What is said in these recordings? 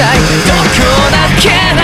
さい。どこだっけな？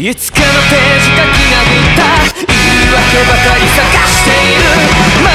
いつかのページがきなびた言い訳ばかり探している